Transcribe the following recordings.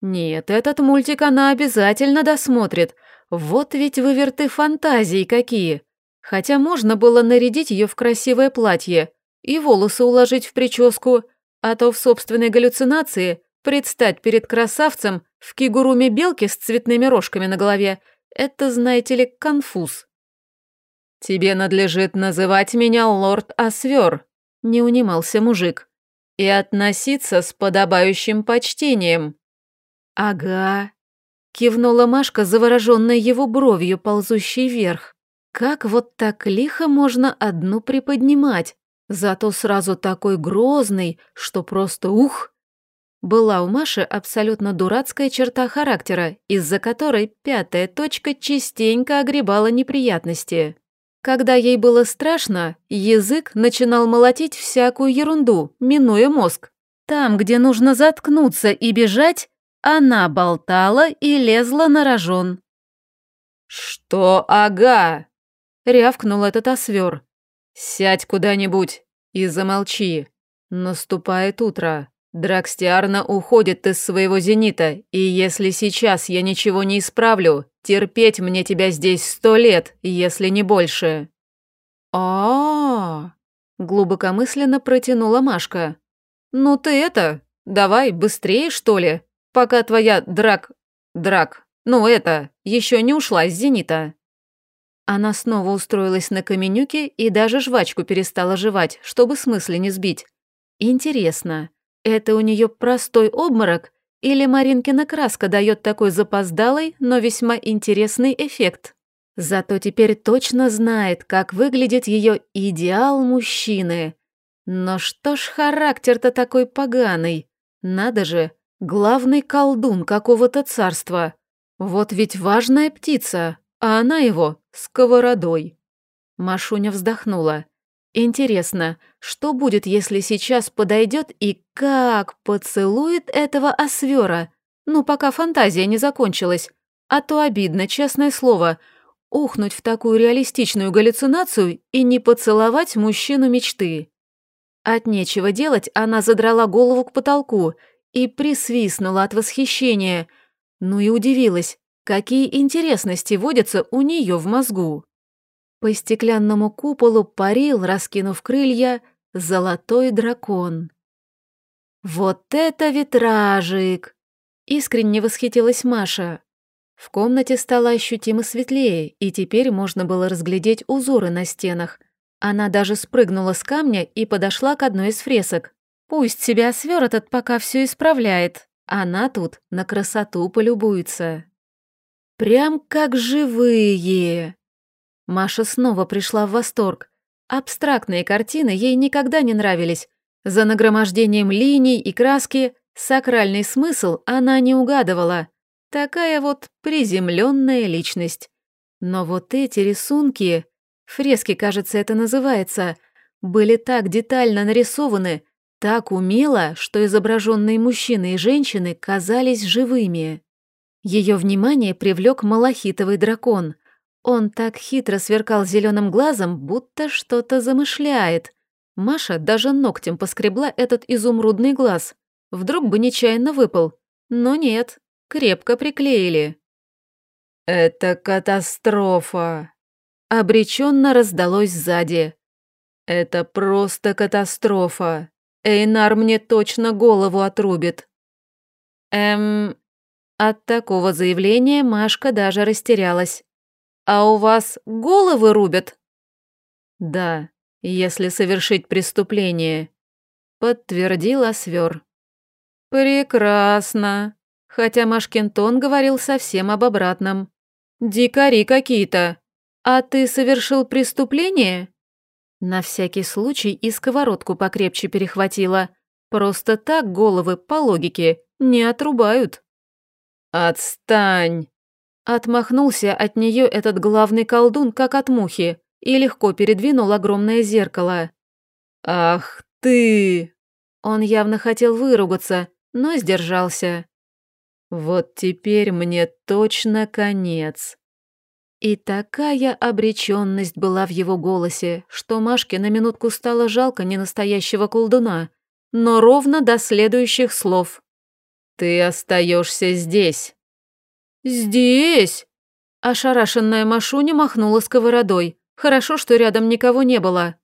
Нет, этот мультик она обязательно досмотрит. Вот ведь выверты фантазии какие. Хотя можно было нарядить ее в красивое платье и волосы уложить в прическу, а то в собственной галлюцинации предстать перед красавцем в кигуруме белки с цветными рожками на голове – это, знаете ли, конфуз. «Тебе надлежит называть меня лорд Освер», – не унимался мужик, – «и относиться с подобающим почтением». «Ага», – кивнула Машка, завороженная его бровью, ползущей вверх. «Как вот так лихо можно одну приподнимать, зато сразу такой грозный, что просто ух!» Была у Маши абсолютно дурацкая черта характера, из-за которой пятая точка частенько огребала неприятности. Когда ей было страшно, язык начинал молотить всякую ерунду, минуя мозг. Там, где нужно заткнуться и бежать, она болтала и лезла на рожон. «Что ага?» — рявкнул этот освер. «Сядь куда-нибудь и замолчи. Наступает утро. Дракстиарна уходит из своего зенита, и если сейчас я ничего не исправлю, терпеть мне тебя здесь сто лет, если не больше». А, -а, -а глубокомысленно протянула Машка. «Ну ты это, давай быстрее, что ли, пока твоя драк... драк, ну это, еще не ушла с зенита». Она снова устроилась на каменюке и даже жвачку перестала жевать, чтобы смысле не сбить. Интересно, это у нее простой обморок или Маринкина краска дает такой запоздалый, но весьма интересный эффект? Зато теперь точно знает, как выглядит ее идеал мужчины. Но что ж характер-то такой поганый? Надо же, главный колдун какого-то царства. Вот ведь важная птица, а она его сковородой. Машуня вздохнула. Интересно, что будет, если сейчас подойдет и как поцелует этого освера? Ну, пока фантазия не закончилась. А то обидно, честное слово, ухнуть в такую реалистичную галлюцинацию и не поцеловать мужчину мечты. От нечего делать она задрала голову к потолку и присвистнула от восхищения. Ну и удивилась, какие интересности водятся у нее в мозгу. По стеклянному куполу парил, раскинув крылья, золотой дракон. «Вот это витражик!» — искренне восхитилась Маша. В комнате стало ощутимо светлее, и теперь можно было разглядеть узоры на стенах. Она даже спрыгнула с камня и подошла к одной из фресок. Пусть себя свер этот пока все исправляет. Она тут на красоту полюбуется. Прям как живые. Маша снова пришла в восторг. Абстрактные картины ей никогда не нравились. За нагромождением линий и краски сакральный смысл она не угадывала. Такая вот приземленная личность. Но вот эти рисунки, фрески, кажется, это называется, были так детально нарисованы, так умело, что изображенные мужчины и женщины казались живыми. Ее внимание привлек малахитовый дракон — он так хитро сверкал зеленым глазом, будто что-то замышляет. Маша даже ногтем поскребла этот изумрудный глаз. Вдруг бы нечаянно выпал. Но нет, крепко приклеили. «Это катастрофа!» Обреченно раздалось сзади. «Это просто катастрофа! Эйнар мне точно голову отрубит!» Эм... От такого заявления Машка даже растерялась. «А у вас головы рубят?» «Да, если совершить преступление», — подтвердил Освер. «Прекрасно», хотя Машкин тон говорил совсем об обратном. «Дикари какие-то. А ты совершил преступление?» На всякий случай и сковородку покрепче перехватила. Просто так головы, по логике, не отрубают. «Отстань!» Отмахнулся от нее этот главный колдун, как от мухи, и легко передвинул огромное зеркало. «Ах ты!» Он явно хотел выругаться, но сдержался. «Вот теперь мне точно конец». И такая обреченность была в его голосе, что Машке на минутку стало жалко ненастоящего колдуна, но ровно до следующих слов. Ты остаешься здесь. Здесь? Ошарашенная Машуня махнула сковородой. Хорошо, что рядом никого не было.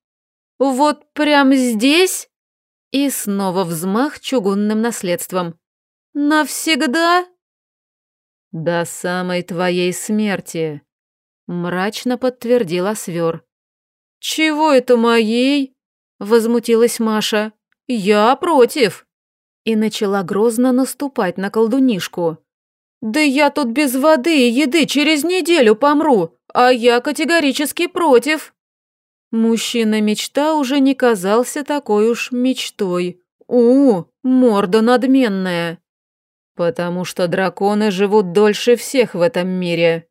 Вот прям здесь? И снова взмах чугунным наследством. Навсегда? До самой твоей смерти, мрачно подтвердила Свер. Чего это моей? Возмутилась Маша. Я против. И начала грозно наступать на колдунишку. «Да я тут без воды и еды через неделю помру, а я категорически против!» Мужчина-мечта уже не казался такой уж мечтой. У, морда надменная. Потому что драконы живут дольше всех в этом мире.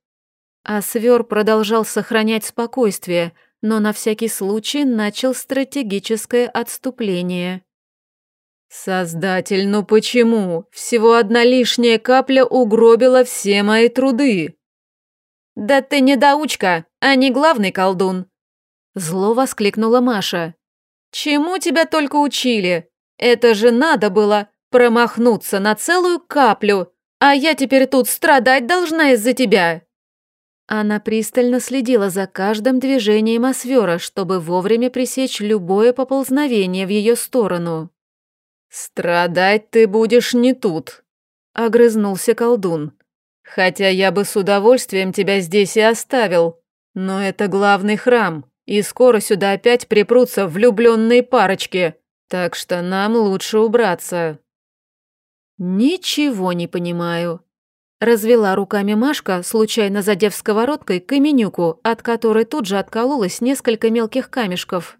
А Свер продолжал сохранять спокойствие, но на всякий случай начал стратегическое отступление. «Создатель, ну почему? Всего одна лишняя капля угробила все мои труды!» «Да ты недоучка, а не главный колдун!» Зло воскликнула Маша. «Чему тебя только учили? Это же надо было промахнуться на целую каплю, а я теперь тут страдать должна из-за тебя!» Она пристально следила за каждым движением Освера, чтобы вовремя пресечь любое поползновение в ее сторону. «Страдать ты будешь не тут», — огрызнулся колдун. «Хотя я бы с удовольствием тебя здесь и оставил, но это главный храм, и скоро сюда опять припрутся влюбленные парочки, так что нам лучше убраться». «Ничего не понимаю», — развела руками Машка, случайно задев сковородкой каменюку, от которой тут же откололось несколько мелких камешков.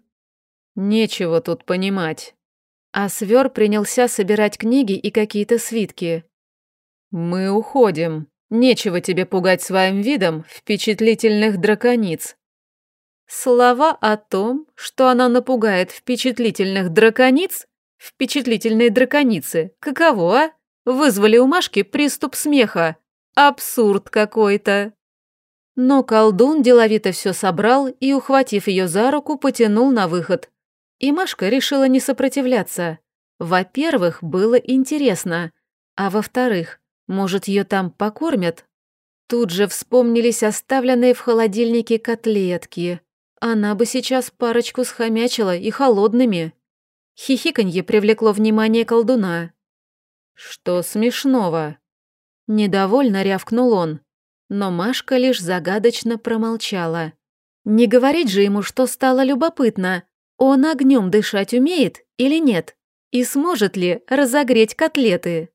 «Нечего тут понимать. А свер принялся собирать книги и какие-то свитки. «Мы уходим. Нечего тебе пугать своим видом впечатлительных дракониц». Слова о том, что она напугает впечатлительных дракониц, впечатлительные драконицы, каково, а? Вызвали у Машки приступ смеха. Абсурд какой-то. Но колдун деловито все собрал и, ухватив ее за руку, потянул на выход. И Машка решила не сопротивляться. Во-первых, было интересно, а во-вторых, может, ее там покормят? Тут же вспомнились оставленные в холодильнике котлетки. Она бы сейчас парочку схомячила и холодными. Хихиканье привлекло внимание колдуна. «Что смешного?» Недовольно рявкнул он, но Машка лишь загадочно промолчала. Не говорить же ему, что стало любопытно, он огнем дышать умеет или нет? И сможет ли разогреть котлеты?